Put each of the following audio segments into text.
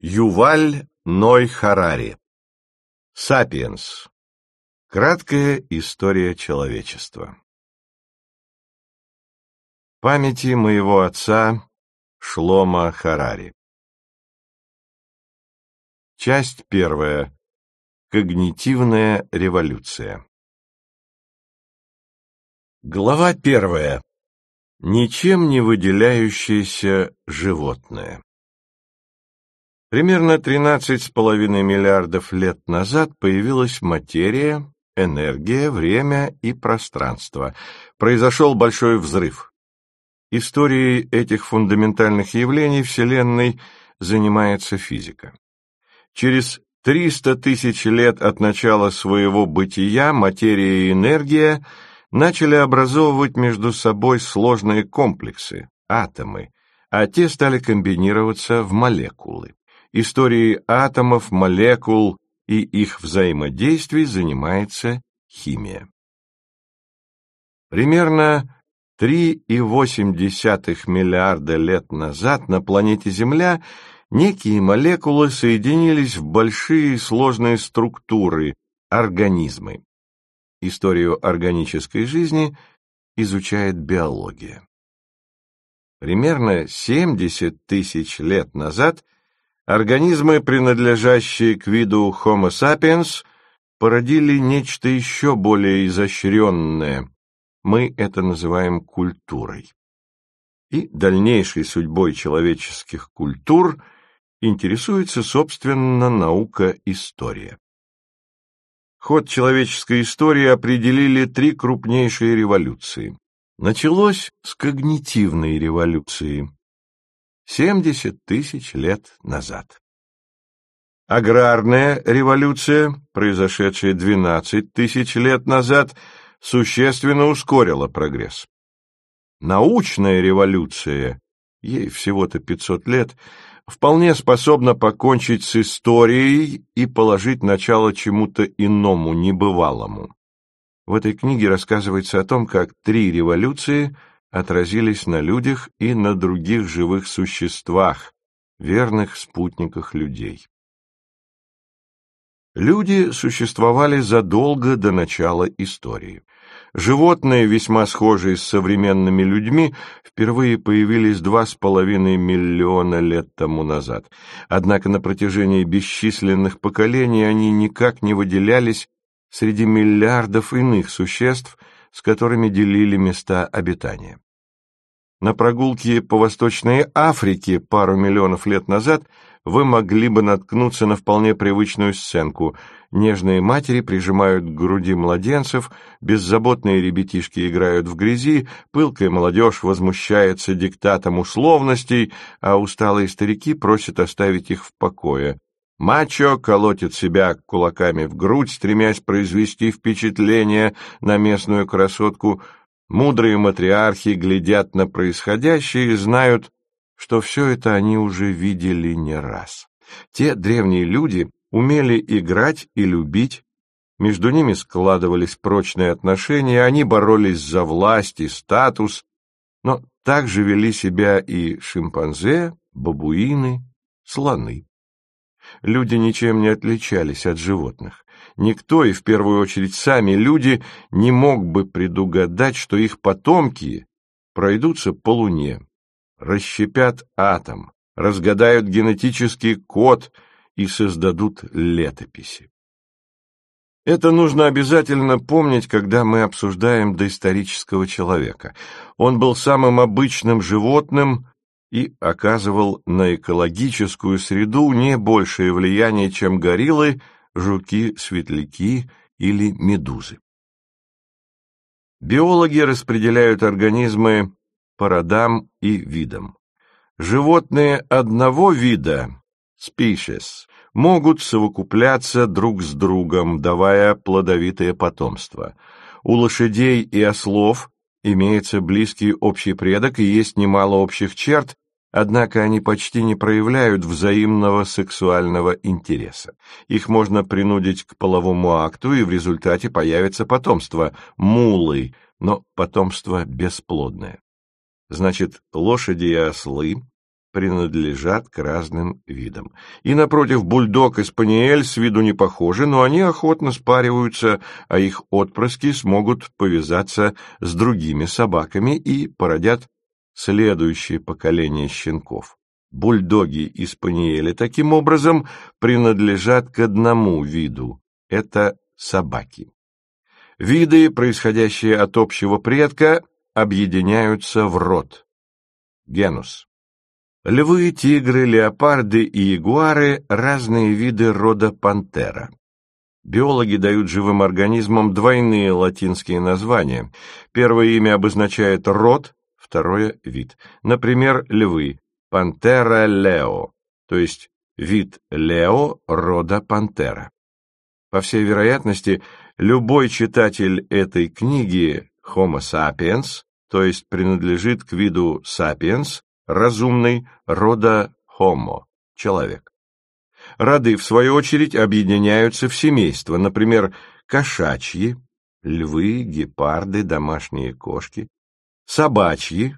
Юваль Ной Харари. Сапиенс. Краткая история человечества. Памяти моего отца Шлома Харари. Часть первая. Когнитивная революция. Глава первая. Ничем не выделяющееся животное. Примерно 13,5 миллиардов лет назад появилась материя, энергия, время и пространство. Произошел большой взрыв. Историей этих фундаментальных явлений Вселенной занимается физика. Через 300 тысяч лет от начала своего бытия материя и энергия начали образовывать между собой сложные комплексы, атомы, а те стали комбинироваться в молекулы. Историей атомов, молекул и их взаимодействий занимается химия. Примерно 3,8 миллиарда лет назад на планете Земля некие молекулы соединились в большие сложные структуры, организмы. Историю органической жизни изучает биология. Примерно 70 тысяч лет назад – Организмы, принадлежащие к виду Homo sapiens, породили нечто еще более изощренное. Мы это называем культурой. И дальнейшей судьбой человеческих культур интересуется, собственно, наука-история. Ход человеческой истории определили три крупнейшие революции. Началось с когнитивной революции, 70 тысяч лет назад. Аграрная революция, произошедшая 12 тысяч лет назад, существенно ускорила прогресс. Научная революция, ей всего-то 500 лет, вполне способна покончить с историей и положить начало чему-то иному, небывалому. В этой книге рассказывается о том, как три революции – отразились на людях и на других живых существах, верных спутниках людей. Люди существовали задолго до начала истории. Животные, весьма схожие с современными людьми, впервые появились два с половиной миллиона лет тому назад. Однако на протяжении бесчисленных поколений они никак не выделялись среди миллиардов иных существ, с которыми делили места обитания. На прогулке по Восточной Африке пару миллионов лет назад вы могли бы наткнуться на вполне привычную сценку. Нежные матери прижимают к груди младенцев, беззаботные ребятишки играют в грязи, пылкая молодежь возмущается диктатом условностей, а усталые старики просят оставить их в покое. Мачо колотит себя кулаками в грудь, стремясь произвести впечатление на местную красотку. Мудрые матриархи глядят на происходящее и знают, что все это они уже видели не раз. Те древние люди умели играть и любить, между ними складывались прочные отношения, они боролись за власть и статус, но также вели себя и шимпанзе, бабуины, слоны люди ничем не отличались от животных. Никто, и в первую очередь сами люди, не мог бы предугадать, что их потомки пройдутся по Луне, расщепят атом, разгадают генетический код и создадут летописи. Это нужно обязательно помнить, когда мы обсуждаем доисторического человека. Он был самым обычным животным, и оказывал на экологическую среду не большее влияние, чем гориллы, жуки-светляки или медузы. Биологи распределяют организмы по родам и видам. Животные одного вида, species, могут совокупляться друг с другом, давая плодовитое потомство. У лошадей и ослов имеется близкий общий предок и есть немало общих черт, однако они почти не проявляют взаимного сексуального интереса. Их можно принудить к половому акту, и в результате появится потомство – мулы, но потомство бесплодное. Значит, лошади и ослы принадлежат к разным видам. И, напротив, бульдог и спаниель с виду не похожи, но они охотно спариваются, а их отпрыски смогут повязаться с другими собаками и породят следующее поколение щенков. Бульдоги и спаниели таким образом принадлежат к одному виду – это собаки. Виды, происходящие от общего предка, объединяются в род – генус. Львы, тигры, леопарды и ягуары – разные виды рода пантера. Биологи дают живым организмам двойные латинские названия. Первое имя обозначает род, второе – вид. Например, львы – пантера лео, то есть вид лео рода пантера. По всей вероятности, любой читатель этой книги Homo sapiens, то есть принадлежит к виду sapiens, разумный, рода Homo, человек. Роды, в свою очередь, объединяются в семейства, например, кошачьи, львы, гепарды, домашние кошки, собачьи,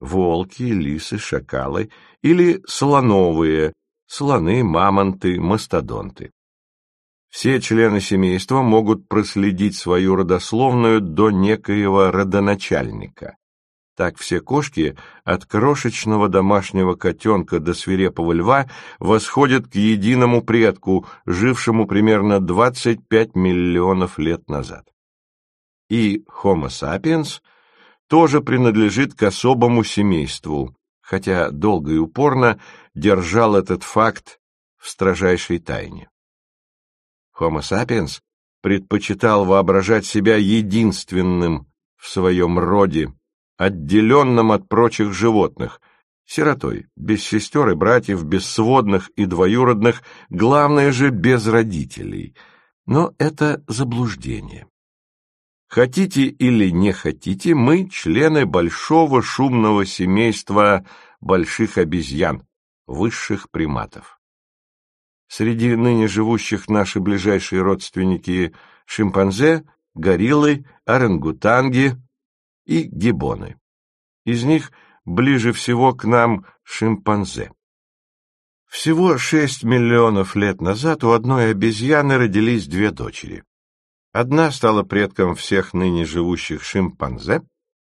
волки, лисы, шакалы или слоновые, слоны, мамонты, мастодонты. Все члены семейства могут проследить свою родословную до некоего родоначальника. Так все кошки, от крошечного домашнего котенка до свирепого льва, восходят к единому предку, жившему примерно 25 миллионов лет назад. И Homo sapiens тоже принадлежит к особому семейству, хотя долго и упорно держал этот факт в строжайшей тайне. Homo sapiens предпочитал воображать себя единственным в своем роде, отделенным от прочих животных, сиротой, без сестер и братьев, без сводных и двоюродных, главное же, без родителей. Но это заблуждение. Хотите или не хотите, мы члены большого шумного семейства больших обезьян, высших приматов. Среди ныне живущих наши ближайшие родственники шимпанзе, гориллы, орангутанги, и гибоны. Из них ближе всего к нам шимпанзе. Всего шесть миллионов лет назад у одной обезьяны родились две дочери. Одна стала предком всех ныне живущих шимпанзе,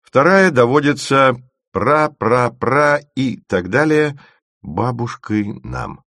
вторая доводится пра-пра-пра и так далее бабушкой нам.